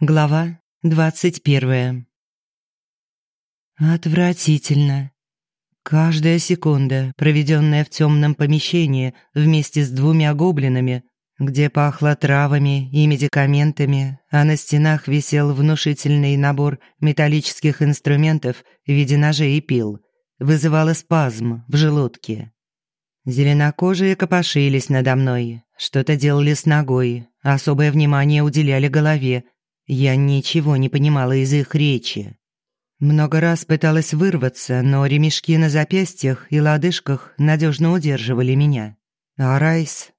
Глава двадцать первая. Отвратительно. Каждая секунда, проведенная в темном помещении вместе с двумя гоблинами, где пахло травами и медикаментами, а на стенах висел внушительный набор металлических инструментов в виде ножей и пил, вызывала спазм в желудке. Зеленокожие копошились надо мной, что-то делали с ногой, особое внимание уделяли голове – я ничего не понимала из их речи. Много раз пыталась вырваться, но ремешки на запястьях и лодыжках надежно удерживали меня. А Райс...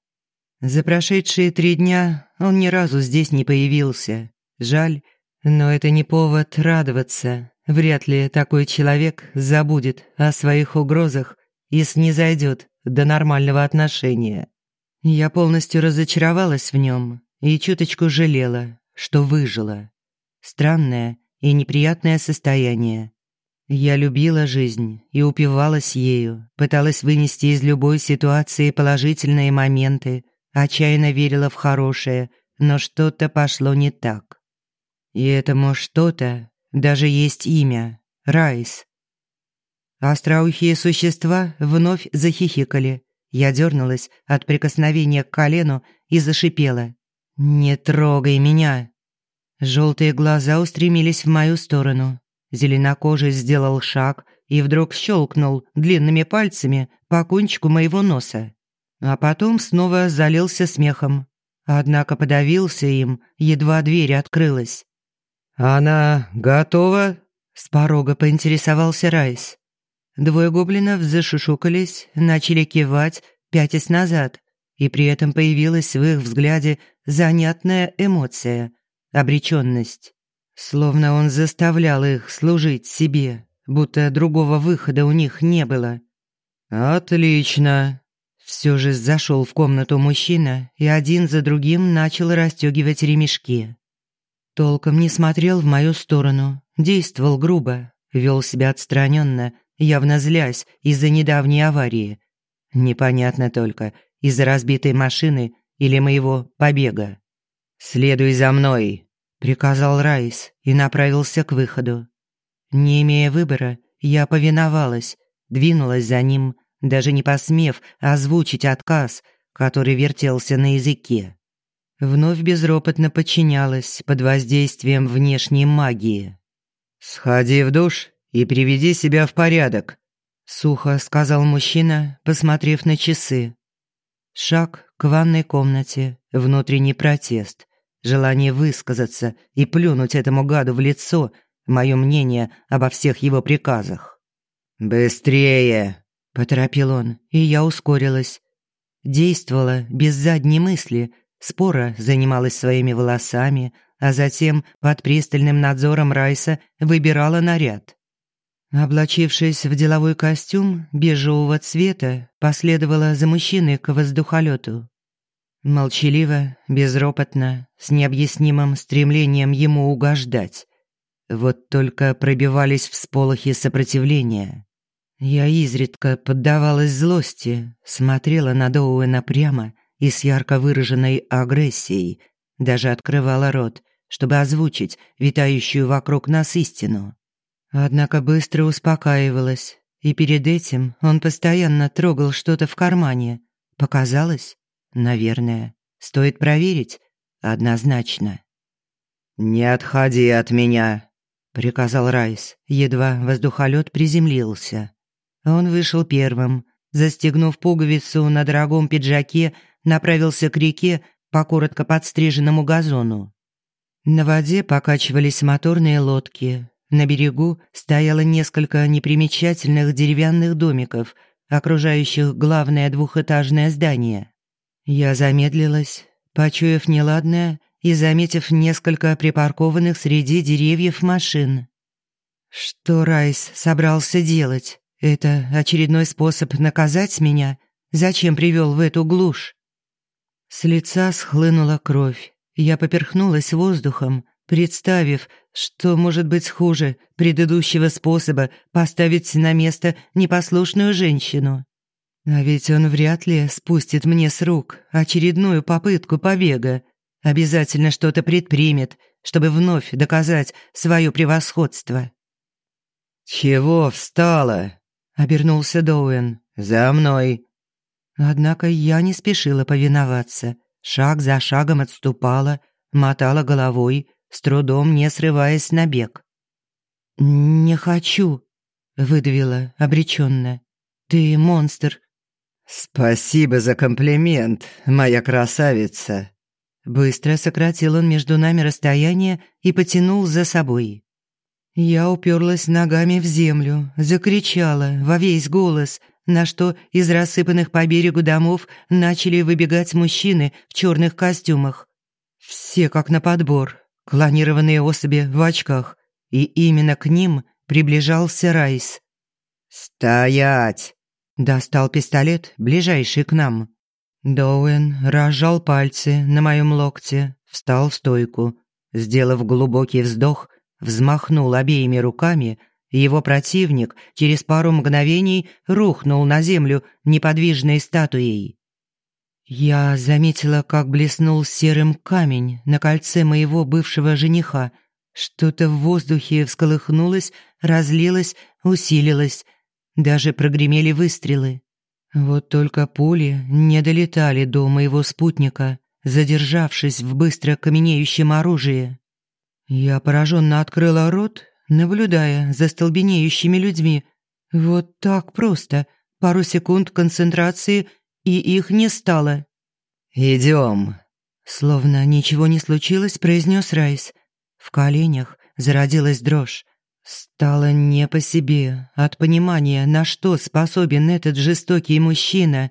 За прошедшие три дня он ни разу здесь не появился. Жаль, но это не повод радоваться. Вряд ли такой человек забудет о своих угрозах и снизойдет до нормального отношения. Я полностью разочаровалась в нем и чуточку жалела, что выжила. Странное и неприятное состояние. Я любила жизнь и упивалась ею, пыталась вынести из любой ситуации положительные моменты, отчаянно верила в хорошее, но что-то пошло не так. И этому что-то даже есть имя — Райс. Остроухие существа вновь захихикали. Я дернулась от прикосновения к колену и зашипела. «Не трогай меня!» Желтые глаза устремились в мою сторону. Зеленокожий сделал шаг и вдруг щелкнул длинными пальцами по кончику моего носа. А потом снова залился смехом. Однако подавился им, едва дверь открылась. «Она готова?» – с порога поинтересовался Райс. Двое гоблинов зашушукались, начали кивать, пятясь назад, и при этом появилась в их взгляде занятная эмоция – обреченность. Словно он заставлял их служить себе, будто другого выхода у них не было. «Отлично!» Все же зашел в комнату мужчина и один за другим начал расстегивать ремешки. Толком не смотрел в мою сторону, действовал грубо, вел себя отстраненно, явно злясь из-за недавней аварии. Непонятно только, из-за разбитой машины или моего побега. «Следуй за мной», — приказал Райс и направился к выходу. Не имея выбора, я повиновалась, двинулась за ним, даже не посмев озвучить отказ, который вертелся на языке. Вновь безропотно подчинялась под воздействием внешней магии. «Сходи в душ и приведи себя в порядок», — сухо сказал мужчина, посмотрев на часы. Шаг к ванной комнате, внутренний протест, желание высказаться и плюнуть этому гаду в лицо мое мнение обо всех его приказах. «Быстрее!» – поторопил он, и я ускорилась. Действовала без задней мысли, спора занималась своими волосами, а затем под пристальным надзором Райса выбирала наряд. Облачившись в деловой костюм бежевого цвета, последовала за мужчиной к воздухолету. Молчаливо, безропотно, с необъяснимым стремлением ему угождать. Вот только пробивались всполохи сопротивления. Я изредка поддавалась злости, смотрела на Доуэна прямо и с ярко выраженной агрессией, даже открывала рот, чтобы озвучить витающую вокруг нас истину. Однако быстро успокаивалась, и перед этим он постоянно трогал что-то в кармане. Показалось? Наверное. Стоит проверить? Однозначно. «Не отходи от меня», — приказал Райс, едва воздухолет приземлился. Он вышел первым, застегнув пуговицу на дорогом пиджаке, направился к реке по коротко подстриженному газону. На воде покачивались моторные лодки. На берегу стояло несколько непримечательных деревянных домиков, окружающих главное двухэтажное здание. Я замедлилась, почуяв неладное и заметив несколько припаркованных среди деревьев машин. Что Райс собрался делать? Это очередной способ наказать меня? Зачем привел в эту глушь? С лица схлынула кровь. Я поперхнулась воздухом, представив, что может быть хуже предыдущего способа поставить на место непослушную женщину. А ведь он вряд ли спустит мне с рук очередную попытку побега. обязательно что-то предпримет, чтобы вновь доказать свое превосходство. «Чего встала?» — обернулся Доуэн. «За мной!» Однако я не спешила повиноваться. Шаг за шагом отступала, мотала головой, с трудом не срываясь на бег. «Не хочу», — выдавила обреченно. «Ты монстр». «Спасибо за комплимент, моя красавица». Быстро сократил он между нами расстояние и потянул за собой. Я уперлась ногами в землю, закричала во весь голос, на что из рассыпанных по берегу домов начали выбегать мужчины в черных костюмах. Все как на подбор, клонированные особи в очках, и именно к ним приближался Райс. «Стоять!» – достал пистолет, ближайший к нам. Доуэн разжал пальцы на моем локте, встал в стойку. Сделав глубокий вздох, взмахнул обеими руками – его противник через пару мгновений рухнул на землю неподвижной статуей. Я заметила, как блеснул серым камень на кольце моего бывшего жениха. Что-то в воздухе всколыхнулось, разлилось, усилилось. Даже прогремели выстрелы. Вот только пули не долетали до моего спутника, задержавшись в быстро каменеющем оружии. Я пораженно открыла рот наблюдая за столбенеющими людьми. Вот так просто. Пару секунд концентрации, и их не стало. «Идем», — словно ничего не случилось, произнес Райс. В коленях зародилась дрожь. Стало не по себе от понимания, на что способен этот жестокий мужчина.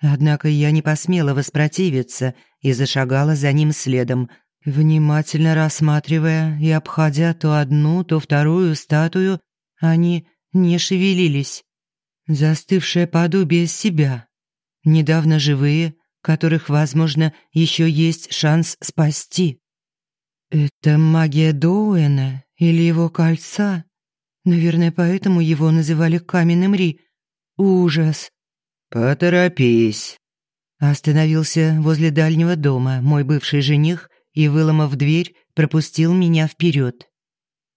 Однако я не посмела воспротивиться и зашагала за ним следом — Внимательно рассматривая и обходя то одну, то вторую статую, они не шевелились. Застывшее подобие себя. Недавно живые, которых, возможно, еще есть шанс спасти. Это магия Доуэна или его кольца? Наверное, поэтому его называли Каменным Ри. Ужас. «Поторопись», Остановился возле дальнего дома мой бывший жених и, выломав дверь, пропустил меня вперед.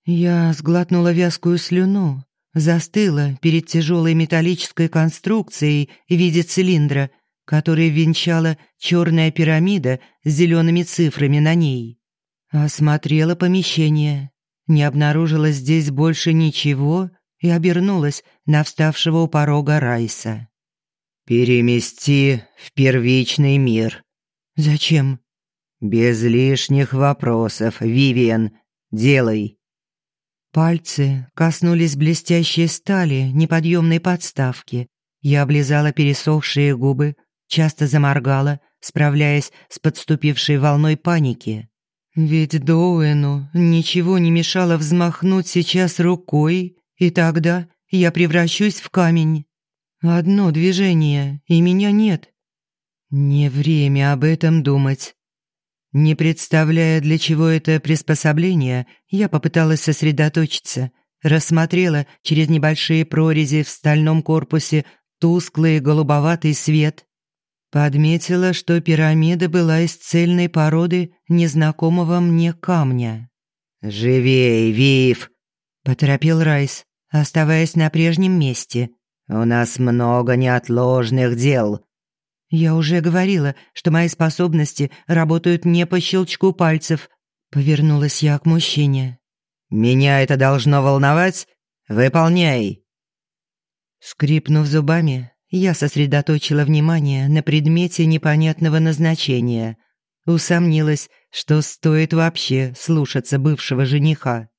Я сглотнула вязкую слюну, застыла перед тяжелой металлической конструкцией в виде цилиндра, который венчала черная пирамида с зелеными цифрами на ней. Осмотрела помещение, не обнаружила здесь больше ничего и обернулась на вставшего у порога Райса. «Перемести в первичный мир». «Зачем?» «Без лишних вопросов, Вивиан. Делай». Пальцы коснулись блестящей стали неподъемной подставки. Я облизала пересохшие губы, часто заморгала, справляясь с подступившей волной паники. Ведь Доуэну ничего не мешало взмахнуть сейчас рукой, и тогда я превращусь в камень. Одно движение, и меня нет. Не время об этом думать. Не представляя, для чего это приспособление, я попыталась сосредоточиться, рассмотрела через небольшие прорези в стальном корпусе тусклый голубоватый свет. Подметила, что пирамида была из цельной породы незнакомого мне камня. «Живей, Вив!» – поторопил Райс, оставаясь на прежнем месте. «У нас много неотложных дел. «Я уже говорила, что мои способности работают не по щелчку пальцев», — повернулась я к мужчине. «Меня это должно волновать? Выполняй!» Скрипнув зубами, я сосредоточила внимание на предмете непонятного назначения. Усомнилась, что стоит вообще слушаться бывшего жениха.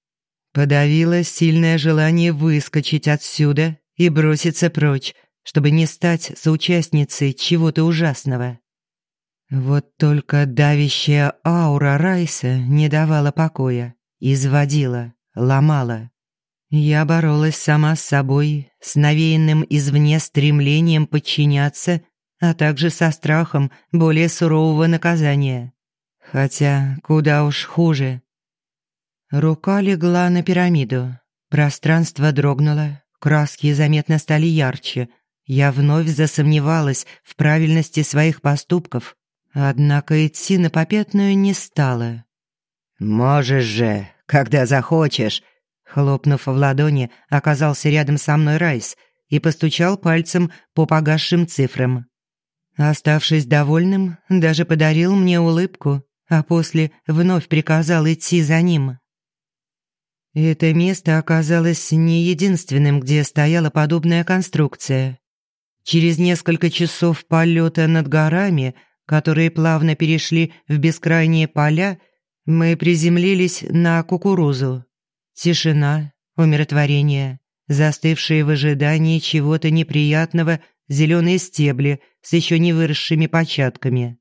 Подавила сильное желание выскочить отсюда и броситься прочь, чтобы не стать соучастницей чего-то ужасного. Вот только давящая аура Райса не давала покоя, изводила, ломала. Я боролась сама с собой, с навеянным извне стремлением подчиняться, а также со страхом более сурового наказания. Хотя куда уж хуже. Рука легла на пирамиду. Пространство дрогнуло, краски заметно стали ярче – я вновь засомневалась в правильности своих поступков. Однако идти на попятную не стала. «Можешь же, когда захочешь!» Хлопнув в ладони, оказался рядом со мной Райс и постучал пальцем по погасшим цифрам. Оставшись довольным, даже подарил мне улыбку, а после вновь приказал идти за ним. Это место оказалось не единственным, где стояла подобная конструкция. Через несколько часов полета над горами, которые плавно перешли в бескрайние поля, мы приземлились на кукурузу. Тишина, умиротворение, застывшие в ожидании чего-то неприятного зеленые стебли с еще не выросшими початками.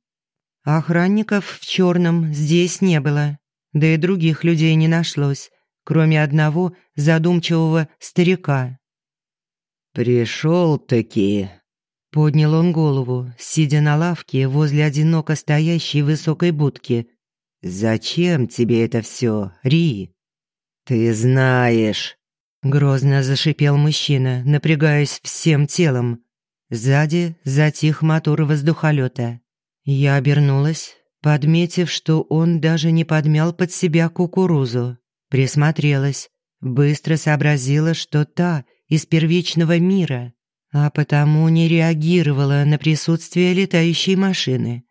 Охранников в черном здесь не было, да и других людей не нашлось, кроме одного задумчивого старика. «Пришел-таки», — поднял он голову, сидя на лавке возле одиноко стоящей высокой будки. «Зачем тебе это все, Ри?» «Ты знаешь», — грозно зашипел мужчина, напрягаясь всем телом. Сзади затих мотор воздухолета. Я обернулась, подметив, что он даже не подмял под себя кукурузу. Присмотрелась, быстро сообразила, что та из первичного мира, а потому не реагировала на присутствие летающей машины.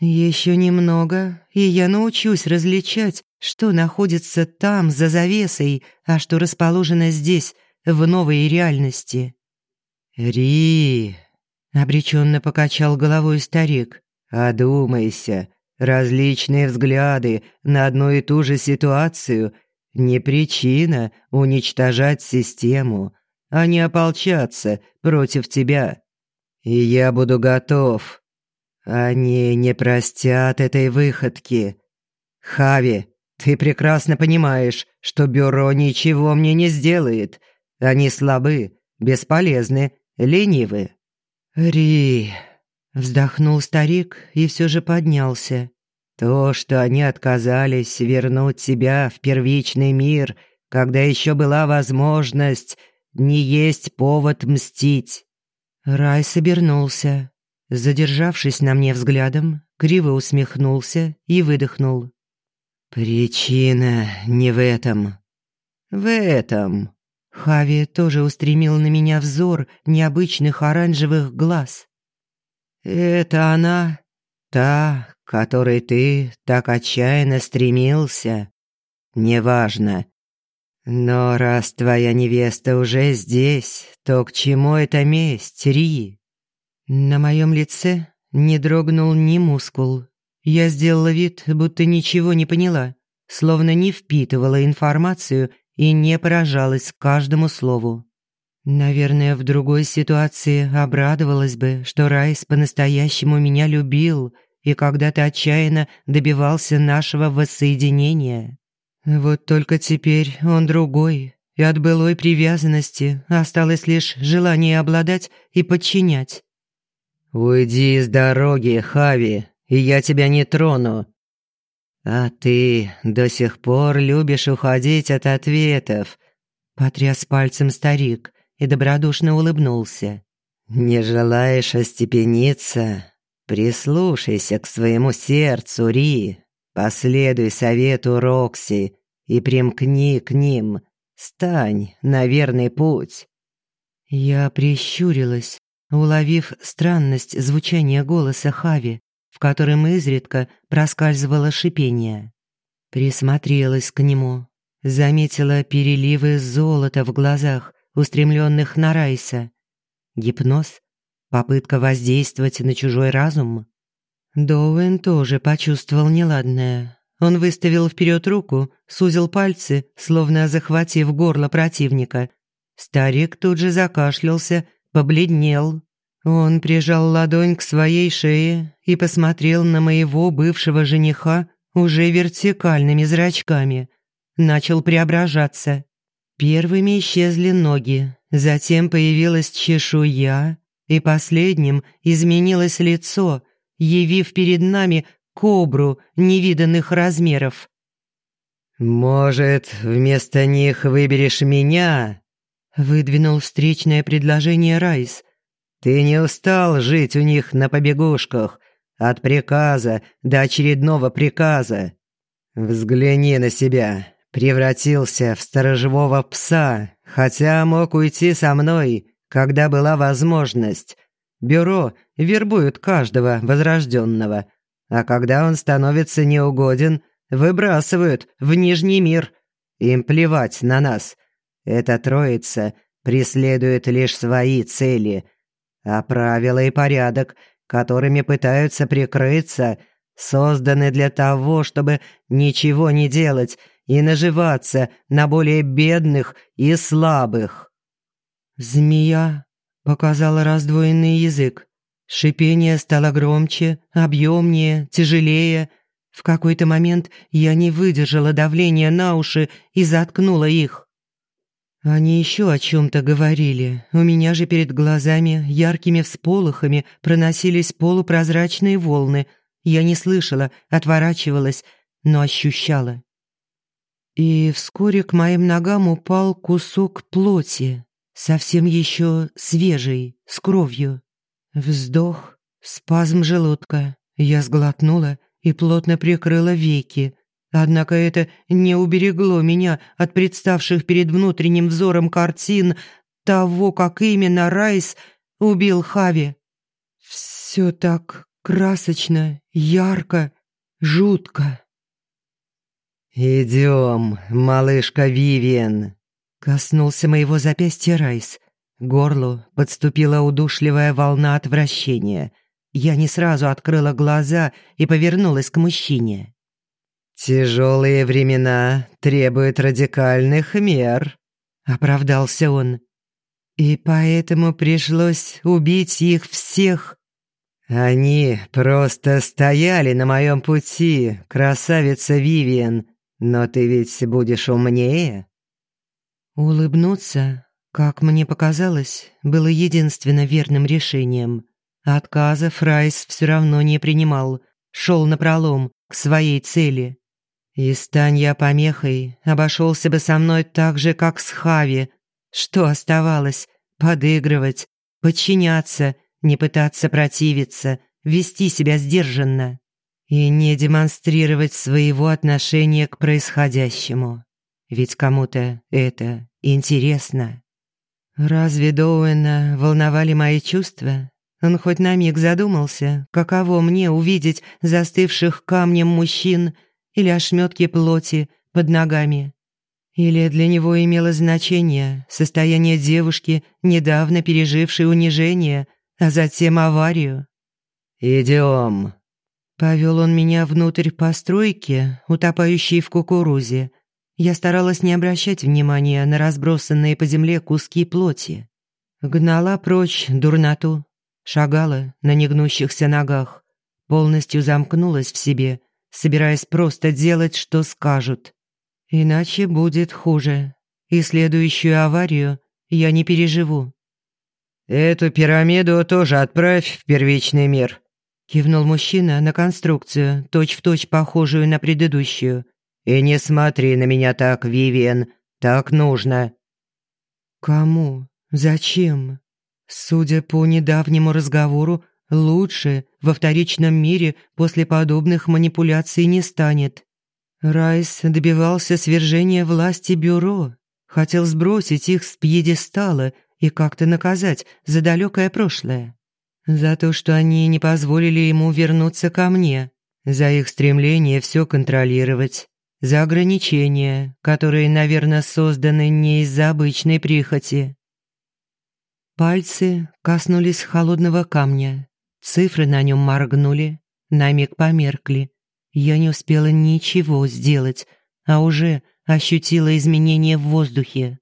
Еще немного, и я научусь различать, что находится там, за завесой, а что расположено здесь, в новой реальности. «Ри!» — обреченно покачал головой старик. «Одумайся, различные взгляды на одну и ту же ситуацию — не причина уничтожать систему, а не ополчаться против тебя. И я буду готов. Они не простят этой выходки. Хави, ты прекрасно понимаешь, что бюро ничего мне не сделает. Они слабы, бесполезны, ленивы. Ри, вздохнул старик и все же поднялся. То, что они отказались вернуть себя в первичный мир, когда еще была возможность, не есть повод мстить. Рай собернулся, задержавшись на мне взглядом, криво усмехнулся и выдохнул. «Причина не в этом. В этом». Хави тоже устремил на меня взор необычных оранжевых глаз. «Это она, та, которой ты так отчаянно стремился, неважно. Но раз твоя невеста уже здесь, то к чему эта месть, Ри? На моем лице не дрогнул ни мускул. Я сделала вид, будто ничего не поняла, словно не впитывала информацию и не поражалась каждому слову. Наверное, в другой ситуации обрадовалась бы, что Райс по-настоящему меня любил — и когда-то отчаянно добивался нашего воссоединения. Вот только теперь он другой, и от былой привязанности осталось лишь желание обладать и подчинять. «Уйди с дороги, Хави, и я тебя не трону». «А ты до сих пор любишь уходить от ответов», — потряс пальцем старик и добродушно улыбнулся. «Не желаешь остепениться? Прислушайся к своему сердцу, Ри. Последуй совету Рокси и примкни к ним. Стань на верный путь. Я прищурилась, уловив странность звучания голоса Хави, в котором изредка проскальзывало шипение. Присмотрелась к нему, заметила переливы золота в глазах, устремленных на Райса. Гипноз Попытка воздействовать на чужой разум? Доуэн тоже почувствовал неладное. Он выставил вперед руку, сузил пальцы, словно захватив горло противника. Старик тут же закашлялся, побледнел. Он прижал ладонь к своей шее и посмотрел на моего бывшего жениха уже вертикальными зрачками. Начал преображаться. Первыми исчезли ноги, затем появилась чешуя, и последним изменилось лицо, явив перед нами кобру невиданных размеров. «Может, вместо них выберешь меня?» — выдвинул встречное предложение Райс. «Ты не устал жить у них на побегушках, От приказа до очередного приказа. Взгляни на себя. Превратился в сторожевого пса, хотя мог уйти со мной, когда была возможность. Бюро вербует каждого возрожденного, а когда он становится неугоден, выбрасывают в Нижний мир. Им плевать на нас. Эта троица преследует лишь свои цели, а правила и порядок, которыми пытаются прикрыться, созданы для того, чтобы ничего не делать и наживаться на более бедных и слабых. Змея показала раздвоенный язык. Шипение стало громче, объемнее, тяжелее. В какой-то момент я не выдержала давления на уши и заткнула их. Они еще о чем-то говорили. У меня же перед глазами яркими всполохами проносились полупрозрачные волны. Я не слышала, отворачивалась, но ощущала. И вскоре к моим ногам упал кусок плоти, совсем еще свежий, с кровью. Вздох, спазм желудка. Я сглотнула и плотно прикрыла веки. Однако это не уберегло меня от представших перед внутренним взором картин того, как именно Райс убил Хави. Все так красочно, ярко, жутко. «Идем, малышка Вивиан», — коснулся моего запястья Райс. Горлу подступила удушливая волна отвращения. Я не сразу открыла глаза и повернулась к мужчине. «Тяжелые времена требуют радикальных мер», — оправдался он. «И поэтому пришлось убить их всех». «Они просто стояли на моем пути, красавица Вивиан», но ты ведь будешь умнее. Улыбнуться, как мне показалось, было единственно верным решением. Отказа Фрайс все равно не принимал, шел напролом к своей цели. И стань я помехой, обошелся бы со мной так же, как с Хави. Что оставалось? Подыгрывать, подчиняться, не пытаться противиться, вести себя сдержанно и не демонстрировать своего отношения к происходящему. Ведь кому-то это интересно. Разве Доуэна волновали мои чувства? Он хоть на миг задумался, каково мне увидеть застывших камнем мужчин или ошметки плоти под ногами. Или для него имело значение состояние девушки, недавно пережившей унижение, а затем аварию. «Идем», Повел он меня внутрь постройки, утопающей в кукурузе. Я старалась не обращать внимания на разбросанные по земле куски плоти. Гнала прочь дурноту, шагала на негнущихся ногах, полностью замкнулась в себе, собираясь просто делать, что скажут. Иначе будет хуже, и следующую аварию я не переживу. «Эту пирамиду тоже отправь в первичный мир», Кивнул мужчина на конструкцию, точь-в-точь похожую на предыдущую. «И не смотри на меня так, Вивиан. Так нужно». «Кому? Зачем?» Судя по недавнему разговору, лучше во вторичном мире после подобных манипуляций не станет. Райс добивался свержения власти бюро, хотел сбросить их с пьедестала и как-то наказать за далекое прошлое. За то, что они не позволили ему вернуться ко мне. За их стремление все контролировать. За ограничения, которые, наверное, созданы не из-за обычной прихоти. Пальцы коснулись холодного камня. Цифры на нем моргнули, на миг померкли. Я не успела ничего сделать, а уже ощутила изменения в воздухе.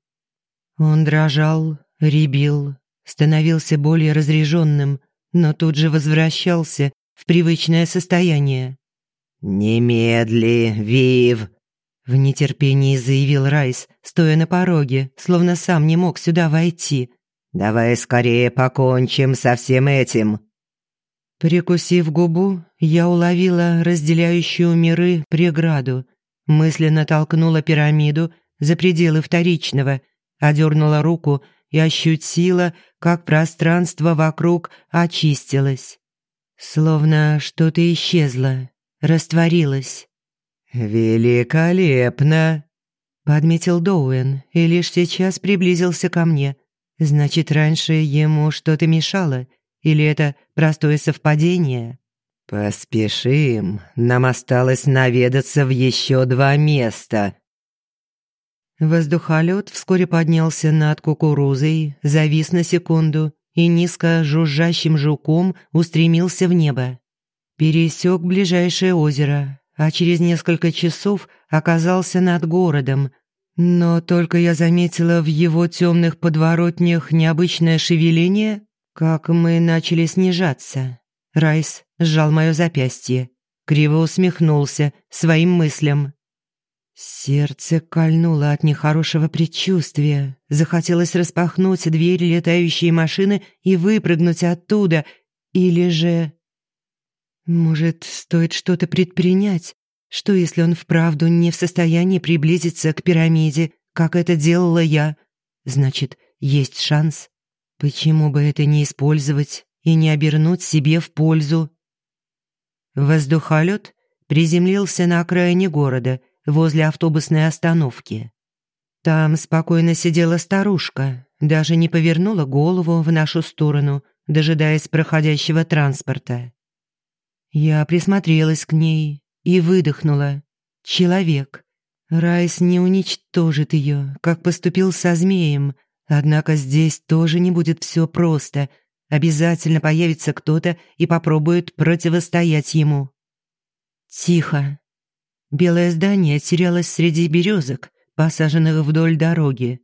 Он дрожал, ребил, становился более разреженным, но тут же возвращался в привычное состояние. «Немедли, Вив!» В нетерпении заявил Райс, стоя на пороге, словно сам не мог сюда войти. «Давай скорее покончим со всем этим!» Прикусив губу, я уловила разделяющую миры преграду, мысленно толкнула пирамиду за пределы вторичного, одернула руку и ощутила, как пространство вокруг очистилось. Словно что-то исчезло, растворилось. «Великолепно!» — подметил Доуэн и лишь сейчас приблизился ко мне. Значит, раньше ему что-то мешало, или это простое совпадение? «Поспешим, нам осталось наведаться в еще два места». Воздухолет вскоре поднялся над кукурузой, завис на секунду и низко жужжащим жуком устремился в небо. Пересек ближайшее озеро, а через несколько часов оказался над городом. Но только я заметила в его темных подворотнях необычное шевеление, как мы начали снижаться. Райс сжал мое запястье, криво усмехнулся своим мыслям. Сердце кольнуло от нехорошего предчувствия. Захотелось распахнуть дверь летающей машины и выпрыгнуть оттуда. Или же... Может, стоит что-то предпринять? Что, если он вправду не в состоянии приблизиться к пирамиде, как это делала я? Значит, есть шанс. Почему бы это не использовать и не обернуть себе в пользу? Воздухолет приземлился на окраине города — возле автобусной остановки. Там спокойно сидела старушка, даже не повернула голову в нашу сторону, дожидаясь проходящего транспорта. Я присмотрелась к ней и выдохнула. Человек. Райс не уничтожит ее, как поступил со змеем, однако здесь тоже не будет все просто. Обязательно появится кто-то и попробует противостоять ему. Тихо. Белое здание терялось среди березок, посаженных вдоль дороги.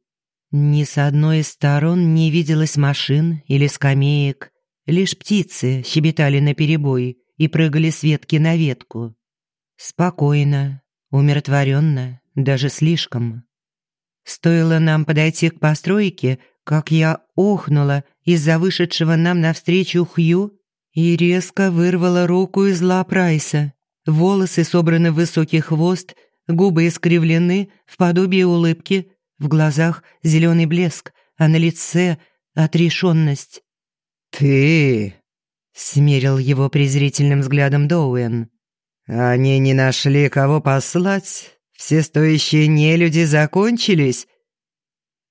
Ни с одной из сторон не виделось машин или скамеек. Лишь птицы щебетали наперебой и прыгали с ветки на ветку. Спокойно, умиротворенно, даже слишком. Стоило нам подойти к постройке, как я охнула из-за вышедшего нам навстречу Хью и резко вырвала руку из лап Райса. Волосы собраны в высокий хвост, губы искривлены в подобие улыбки, в глазах зеленый блеск, а на лице отрешенность. «Ты...» — смерил его презрительным взглядом Доуэн. «Они не нашли, кого послать? Все стоящие нелюди закончились?»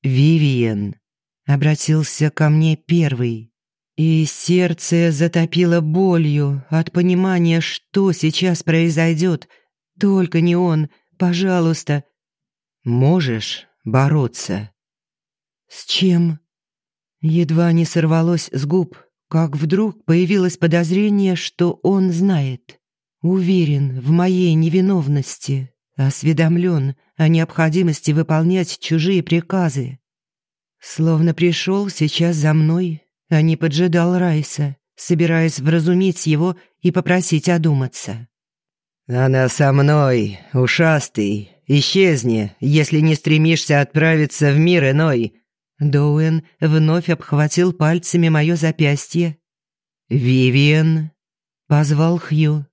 «Вивиен», — обратился ко мне первый. И сердце затопило болью от понимания, что сейчас произойдет. Только не он, пожалуйста. Можешь бороться? С чем? Едва не сорвалось с губ, как вдруг появилось подозрение, что он знает. Уверен в моей невиновности, осведомлен о необходимости выполнять чужие приказы. Словно пришел сейчас за мной а не поджидал Райса, собираясь вразумить его и попросить одуматься. «Она со мной, ушастый. Исчезни, если не стремишься отправиться в мир иной». Доуэн вновь обхватил пальцами мое запястье. «Вивиан?» — позвал Хью.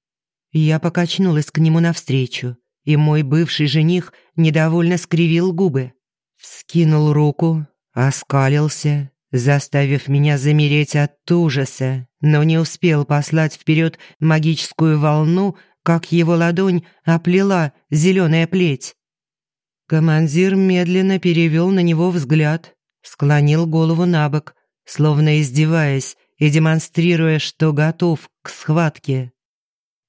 Я покачнулась к нему навстречу, и мой бывший жених недовольно скривил губы. Вскинул руку, оскалился заставив меня замереть от ужаса, но не успел послать вперед магическую волну, как его ладонь оплела зеленая плеть. Командир медленно перевел на него взгляд, склонил голову на бок, словно издеваясь и демонстрируя, что готов к схватке.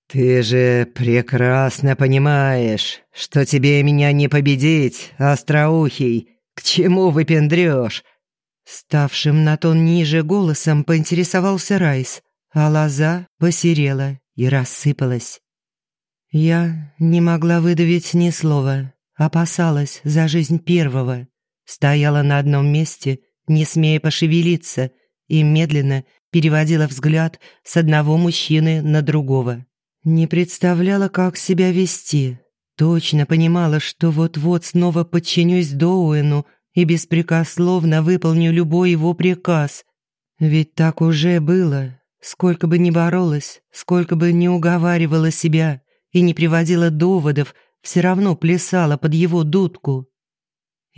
«Ты же прекрасно понимаешь, что тебе меня не победить, остроухий. К чему выпендрёшь? Ставшим на тон ниже голосом поинтересовался Райс, а лоза посерела и рассыпалась. Я не могла выдавить ни слова, опасалась за жизнь первого. Стояла на одном месте, не смея пошевелиться, и медленно переводила взгляд с одного мужчины на другого. Не представляла, как себя вести. Точно понимала, что вот-вот снова подчинюсь Доуэну, и беспрекословно выполню любой его приказ. Ведь так уже было. Сколько бы ни боролась, сколько бы ни уговаривала себя и не приводила доводов, все равно плясала под его дудку.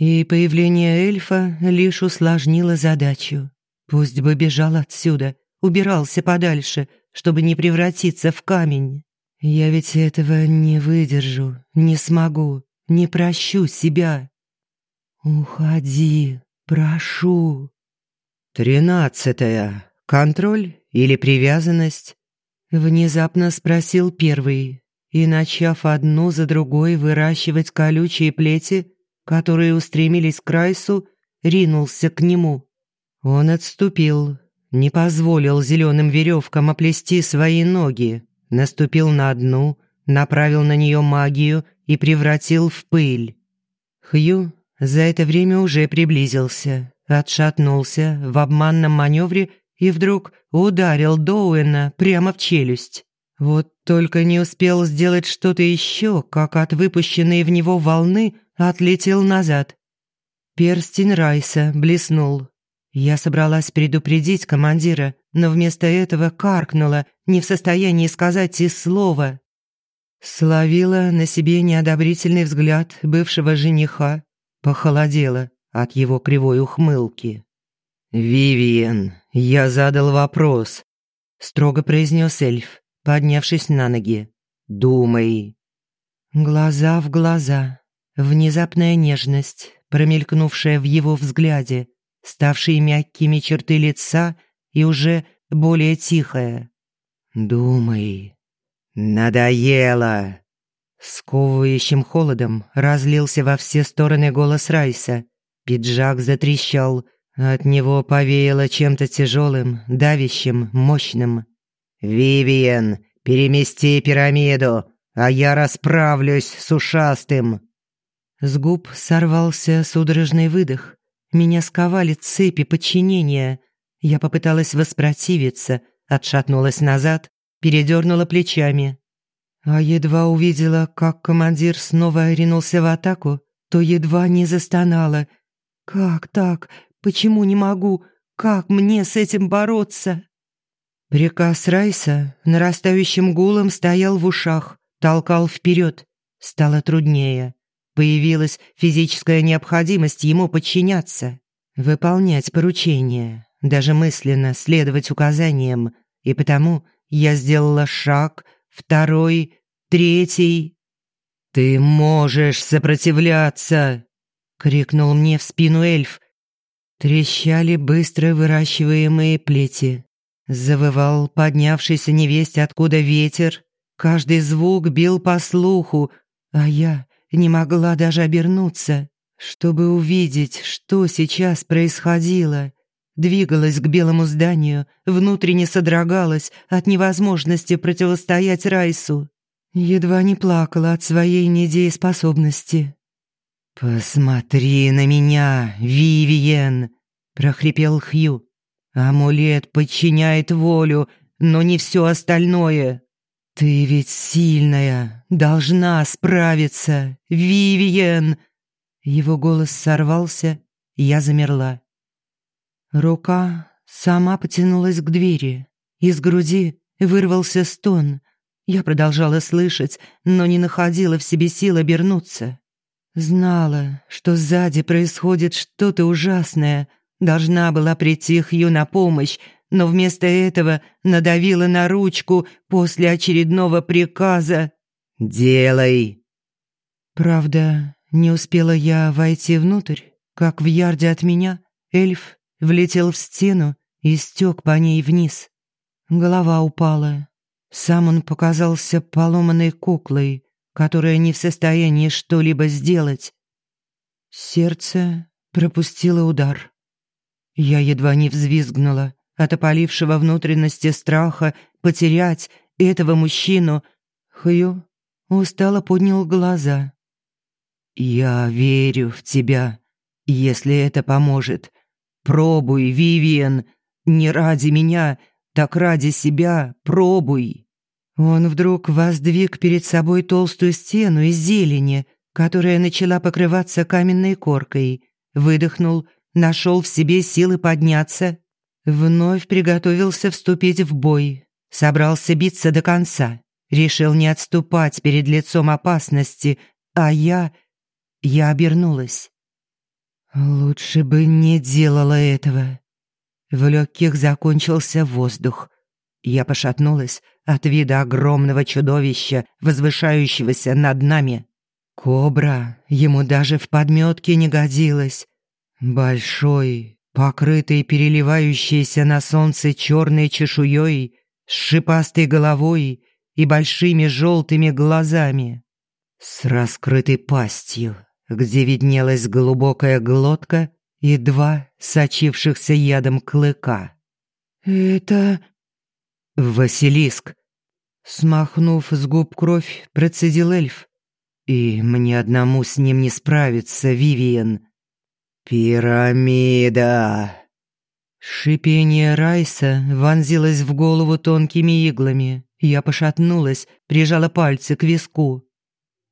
И появление эльфа лишь усложнило задачу. Пусть бы бежал отсюда, убирался подальше, чтобы не превратиться в камень. Я ведь этого не выдержу, не смогу, не прощу себя. Уходи, прошу. Тринадцатая. Контроль или привязанность? Внезапно спросил первый, и, начав одну за другой выращивать колючие плети, которые устремились к Райсу, ринулся к нему. Он отступил, не позволил зеленым веревкам оплести свои ноги, наступил на одну, направил на нее магию и превратил в пыль. Хью за это время уже приблизился, отшатнулся в обманном маневре и вдруг ударил Доуэна прямо в челюсть. Вот только не успел сделать что-то еще, как от выпущенной в него волны отлетел назад. Перстень Райса блеснул. Я собралась предупредить командира, но вместо этого каркнула, не в состоянии сказать и слова. Словила на себе неодобрительный взгляд бывшего жениха, похолодела от его кривой ухмылки. «Вивиен, я задал вопрос», — строго произнес эльф, поднявшись на ноги. «Думай». Глаза в глаза, внезапная нежность, промелькнувшая в его взгляде, ставшие мягкими черты лица и уже более тихая. «Думай. Надоело!» Сковывающим холодом разлился во все стороны голос Райса. Пиджак затрещал, от него повеяло чем-то тяжелым, давящим, мощным. «Вивиен, перемести пирамиду, а я расправлюсь с ушастым!» С губ сорвался судорожный выдох. Меня сковали цепи подчинения. Я попыталась воспротивиться, отшатнулась назад, передернула плечами. А едва увидела, как командир снова ринулся в атаку, то едва не застонала. «Как так? Почему не могу? Как мне с этим бороться?» Приказ Райса нарастающим гулом стоял в ушах, толкал вперед. Стало труднее появилась физическая необходимость ему подчиняться, выполнять поручения, даже мысленно следовать указаниям, и потому я сделала шаг, второй, третий. «Ты можешь сопротивляться!» — крикнул мне в спину эльф. Трещали быстро выращиваемые плети. Завывал поднявшийся невесть откуда ветер. Каждый звук бил по слуху, а я не могла даже обернуться, чтобы увидеть, что сейчас происходило. Двигалась к белому зданию, внутренне содрогалась от невозможности противостоять Райсу. Едва не плакала от своей недееспособности. «Посмотри на меня, Вивиен!» – прохрипел Хью. «Амулет подчиняет волю, но не все остальное. «Ты ведь сильная, должна справиться, Вивиен!» Его голос сорвался, я замерла. Рука сама потянулась к двери. Из груди вырвался стон. Я продолжала слышать, но не находила в себе сил обернуться. Знала, что сзади происходит что-то ужасное. Должна была прийти Хью на помощь, но вместо этого надавила на ручку после очередного приказа «Делай!». Правда, не успела я войти внутрь, как в ярде от меня эльф влетел в стену и стек по ней вниз. Голова упала. Сам он показался поломанной куклой, которая не в состоянии что-либо сделать. Сердце пропустило удар. Я едва не взвизгнула от опалившего внутренности страха потерять этого мужчину, Хью устало поднял глаза. «Я верю в тебя, если это поможет. Пробуй, Вивиан, не ради меня, так ради себя пробуй». Он вдруг воздвиг перед собой толстую стену из зелени, которая начала покрываться каменной коркой, выдохнул, нашел в себе силы подняться Вновь приготовился вступить в бой. Собрался биться до конца. Решил не отступать перед лицом опасности, а я... Я обернулась. Лучше бы не делала этого. В легких закончился воздух. Я пошатнулась от вида огромного чудовища, возвышающегося над нами. Кобра ему даже в подметке не годилась. Большой, покрытый переливающейся на солнце черной чешуей, с шипастой головой и большими желтыми глазами, с раскрытой пастью, где виднелась глубокая глотка и два сочившихся ядом клыка. «Это...» «Василиск!» Смахнув с губ кровь, процедил эльф. «И мне одному с ним не справиться, Вивиен». «Пирамида!» Шипение Райса вонзилось в голову тонкими иглами. Я пошатнулась, прижала пальцы к виску.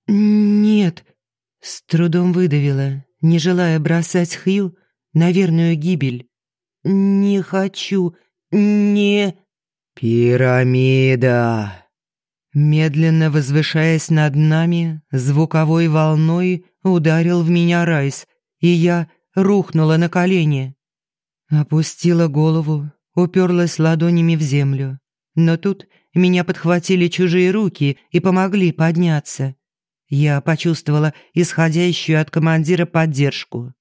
«Нет», — с трудом выдавила, не желая бросать Хью на верную гибель. «Не хочу, не...» «Пирамида!» Медленно возвышаясь над нами, звуковой волной ударил в меня Райс, и я рухнула на колени. Опустила голову, уперлась ладонями в землю. Но тут меня подхватили чужие руки и помогли подняться. Я почувствовала исходящую от командира поддержку.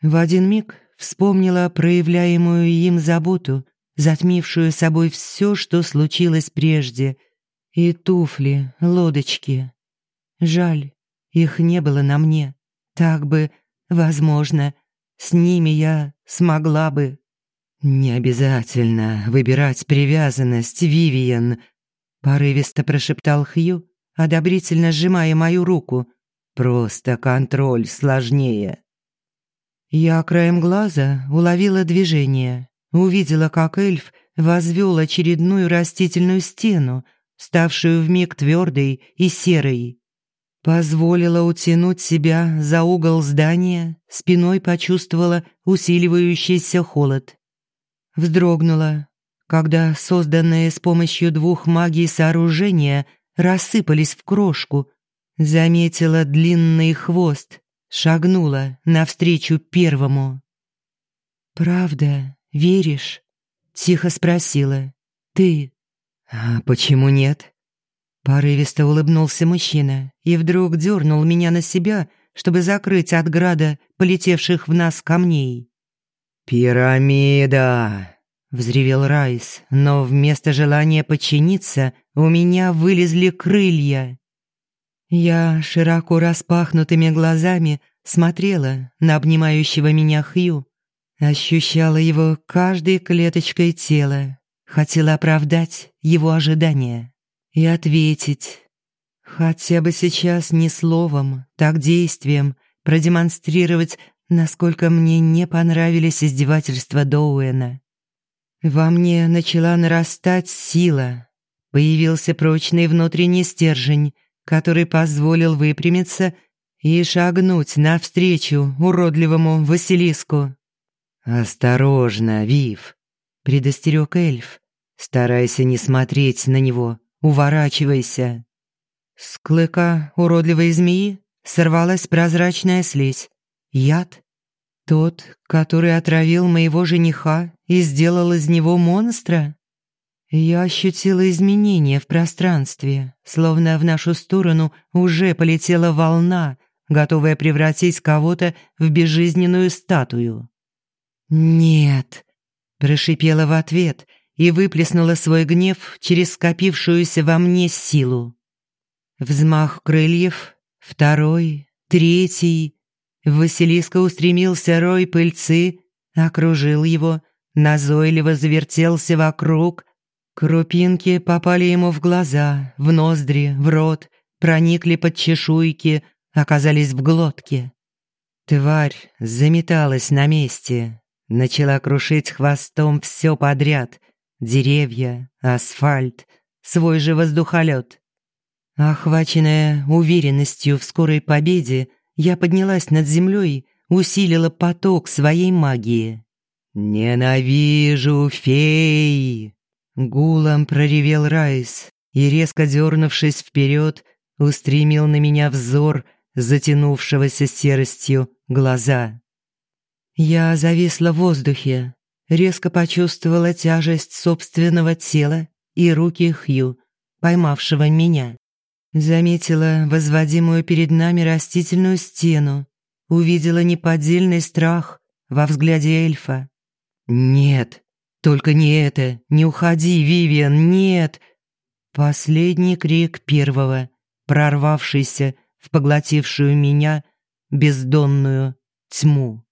В один миг вспомнила проявляемую им заботу, затмившую собой все, что случилось прежде. И туфли, лодочки. Жаль, их не было на мне. Так бы, возможно, с ними я смогла бы. Не обязательно выбирать привязанность, Вивиан, порывисто прошептал Хью, одобрительно сжимая мою руку. Просто контроль сложнее. Я краем глаза уловила движение, увидела, как эльф возвел очередную растительную стену, ставшую вмиг твердой и серой. Позволила утянуть себя за угол здания, спиной почувствовала усиливающийся холод. Вздрогнула, когда созданные с помощью двух магий сооружения рассыпались в крошку. Заметила длинный хвост, шагнула навстречу первому. «Правда, веришь?» — тихо спросила. «Ты?» «А почему нет?» Порывисто улыбнулся мужчина и вдруг дернул меня на себя, чтобы закрыть от града полетевших в нас камней. «Пирамида!» — взревел Райс, но вместо желания подчиниться у меня вылезли крылья. Я широко распахнутыми глазами смотрела на обнимающего меня Хью, ощущала его каждой клеточкой тела, хотела оправдать его ожидания и ответить. Хотя бы сейчас не словом, так действием продемонстрировать, насколько мне не понравились издевательства Доуэна. Во мне начала нарастать сила. Появился прочный внутренний стержень, который позволил выпрямиться и шагнуть навстречу уродливому Василиску. «Осторожно, Вив», — предостерег эльф. «Старайся не смотреть на него. Уворачивайся. С клыка уродливой змеи сорвалась прозрачная слизь. Яд? Тот, который отравил моего жениха и сделал из него монстра? Я ощутила изменения в пространстве, словно в нашу сторону уже полетела волна, готовая превратить кого-то в безжизненную статую. «Нет», – прошипела в ответ – и выплеснула свой гнев через скопившуюся во мне силу. Взмах крыльев, второй, третий. Василиска устремился рой пыльцы, окружил его, назойливо завертелся вокруг. Крупинки попали ему в глаза, в ноздри, в рот, проникли под чешуйки, оказались в глотке. Тварь заметалась на месте, начала крушить хвостом все подряд, деревья, асфальт, свой же воздухолет. Охваченная уверенностью в скорой победе, я поднялась над землей, усилила поток своей магии. «Ненавижу фей!» Гулом проревел Райс и, резко дернувшись вперед, устремил на меня взор затянувшегося серостью глаза. Я зависла в воздухе, резко почувствовала тяжесть собственного тела и руки Хью, поймавшего меня. Заметила возводимую перед нами растительную стену, увидела неподдельный страх во взгляде эльфа. «Нет, только не это, не уходи, Вивиан, нет!» Последний крик первого, прорвавшийся в поглотившую меня бездонную тьму.